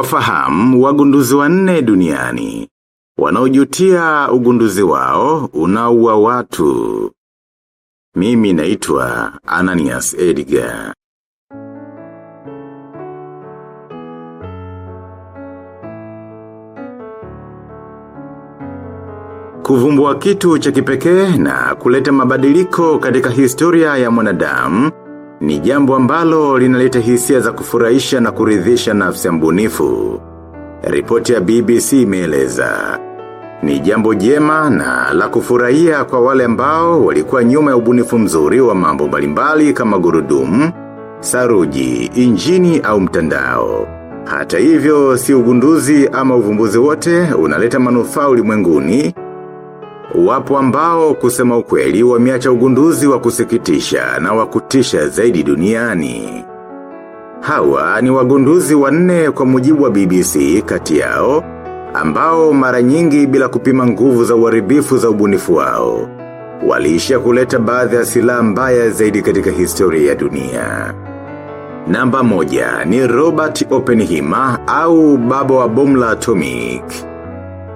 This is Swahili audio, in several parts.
Wafahamu wagunduzi wanne duniani. Wanaojutia ugunduzi wao unaua watu. Mimi naitwa Ananias Edgar. Kuvumbua kitu cha kipekee na kuleta mabadiliko katika historia ya mwanadamu ni jambo ambalo linaleta hisia za kufurahisha na kuridhisha nafsi ya mbunifu. Ripoti ya BBC imeeleza. Ni jambo jema na la kufurahia kwa wale ambao walikuwa nyuma ya ubunifu mzuri wa mambo mbalimbali kama gurudumu, saruji, injini au mtandao. Hata hivyo si ugunduzi ama uvumbuzi wote unaleta manufaa ulimwenguni Wapo ambao kusema ukweli wameacha ugunduzi wa kusikitisha na wakutisha zaidi duniani. Hawa ni wagunduzi wanne kwa mujibu wa BBC kati yao, ambao mara nyingi bila kupima nguvu za uharibifu za ubunifu wao. Waliishia kuleta baadhi ya silaha mbaya zaidi katika historia ya dunia. Namba moja ni Robert Oppenheimer au baba wa bomu la atomic.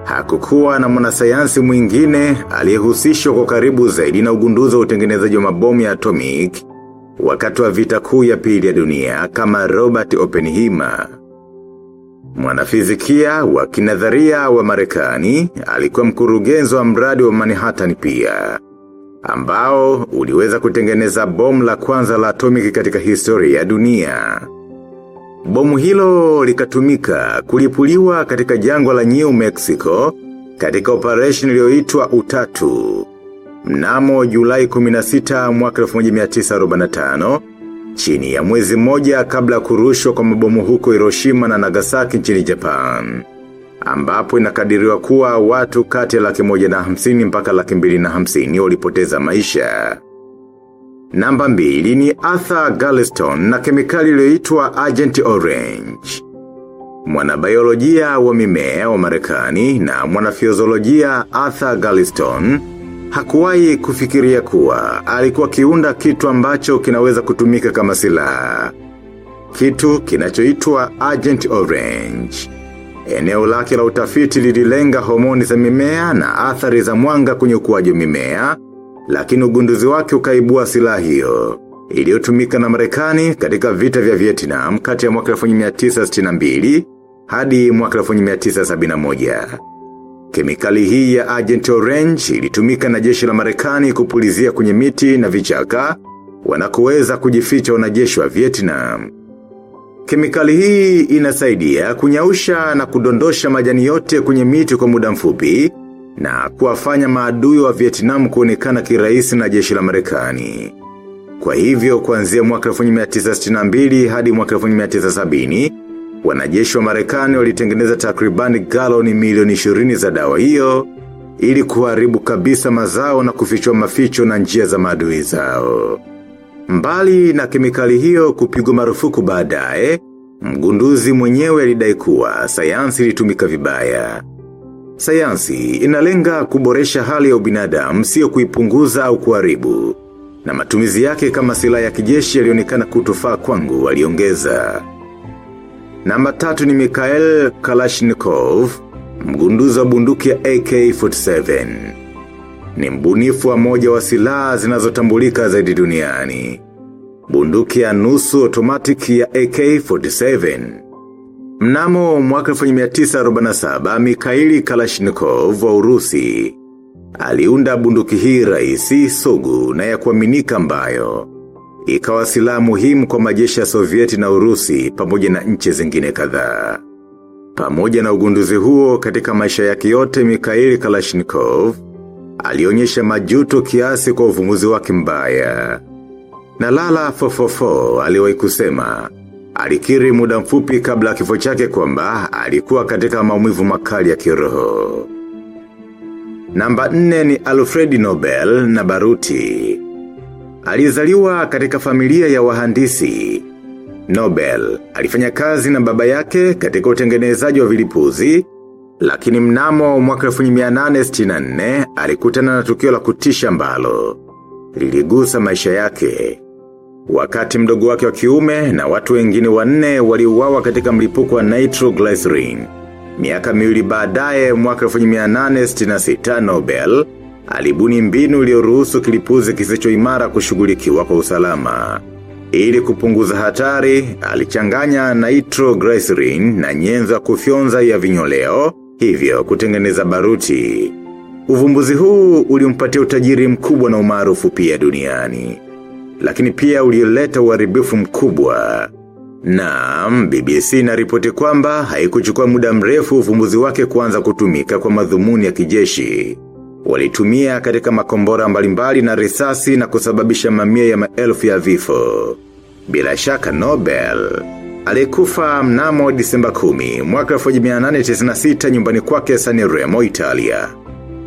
Hakukuwa na mwanasayansi mwingine aliyehusishwa kwa karibu zaidi na ugunduzi wa utengenezaji wa mabomu ya atomic wakati wa vita kuu ya pili ya dunia kama Robert Oppenheimer. Mwanafizikia wa kinadharia wa Marekani alikuwa mkurugenzi wa mradi wa Manhattan pia ambao uliweza kutengeneza bomu la kwanza la atomic katika historia ya dunia. Bomu hilo likatumika kulipuliwa katika jangwa la New Mexico katika operation iliyoitwa utatu. Mnamo Julai 16 mwaka 1945 chini ya mwezi mmoja kabla kurushwa kwa mabomu huko Hiroshima na Nagasaki nchini Japan. Ambapo inakadiriwa kuwa watu kati ya laki moja na hamsini mpaka laki mbili na hamsini walipoteza maisha. Namba mbili ni Arthur Galliston na kemikali iliyoitwa Agent Orange. Mwanabiolojia wa mimea wa marekani na mwanafiozolojia Arthur Galliston hakuwahi kufikiria kuwa alikuwa kiunda kitu ambacho kinaweza kutumika kama silaha. Kitu kinachoitwa Agent Orange. Eneo lake la utafiti lililenga homoni za mimea na athari za mwanga kwenye ukuaji wa mimea, lakini ugunduzi wake ukaibua silaha hiyo. Iliyotumika na marekani katika vita vya Vietnam kati ya mwaka 1962 hadi mwaka 1971. Kemikali hii ya Agent Orange ilitumika na jeshi la marekani kupulizia kwenye miti na vichaka, wanakoweza kujificha wanajeshi wa Vietnam. Kemikali hii inasaidia kunyausha na kudondosha majani yote kwenye miti kwa muda mfupi, na kuwafanya maadui wa Vietnam kuonekana kirahisi na jeshi la marekani. Kwa hivyo kuanzia mwaka 1962 hadi mwaka 1970, wanajeshi wa marekani walitengeneza takribani galoni milioni 20 za dawa hiyo, ili kuharibu kabisa mazao na kufichwa maficho na njia za maadui zao. Mbali na kemikali hiyo kupigwa marufuku baadaye, mgunduzi mwenyewe alidai kuwa sayansi ilitumika vibaya. Sayansi inalenga kuboresha hali ya ubinadamu sio kuipunguza au kuharibu. Na matumizi yake kama silaha ya kijeshi yalionekana kutofaa kwangu aliongeza. Namba tatu ni Mikhail Kalashnikov, mgunduzi wa bunduki ya AK-47. Ni mbunifu wa moja wa silaha zinazotambulika zaidi duniani. Bunduki ya nusu automatic ya AK-47. Mnamo mwaka 1947 Mikhaili Kalashnikov wa Urusi aliunda bunduki hii raisi, sugu na ya kuaminika mbayo. ikawa silaha muhimu kwa majeshi ya Sovieti na Urusi pamoja na nchi zingine kadhaa. Pamoja na ugunduzi huo katika maisha yake yote Mikaili Kalashnikov alionyesha majuto kiasi kwa uvumbuzi wake mbaya. Na lala fofofo aliwahi kusema alikiri muda mfupi kabla kifo chake kwamba alikuwa katika maumivu makali ya kiroho. Namba nne ni Alfred Nobel na Baruti. Alizaliwa katika familia ya wahandisi. Nobel alifanya kazi na baba yake katika utengenezaji wa vilipuzi, lakini mnamo mwaka 1864 alikutana na tukio la kutisha mbalo. Liligusa maisha yake. Wakati mdogo wake wa kiume na watu wengine wanne waliuawa katika mlipuko wa nitroglycerin. Miaka miwili baadaye mwaka 1866 Nobel, alibuni mbinu iliyoruhusu kilipuzi kisicho imara kushughulikiwa kwa usalama. Ili kupunguza hatari, alichanganya nitroglycerin na nyenzo ya kufyonza ya vinyoleo, hivyo kutengeneza baruti. Uvumbuzi huu ulimpatia utajiri mkubwa na umaarufu pia duniani. Lakini pia ulileta uharibifu mkubwa. na BBC inaripoti kwamba haikuchukua muda mrefu uvumbuzi wake kuanza kutumika kwa madhumuni ya kijeshi. Walitumia katika makombora mbalimbali na risasi na kusababisha mamia ya maelfu ya vifo. Bila shaka Nobel, alikufa mnamo disemba 10 mwaka 1896 nyumbani kwake Saniremo, Italia.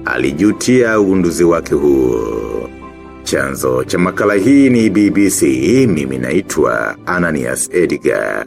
Alijutia ugunduzi wake huo. Chanzo cha makala hii ni BBC, mimi naitwa Ananias Edgar.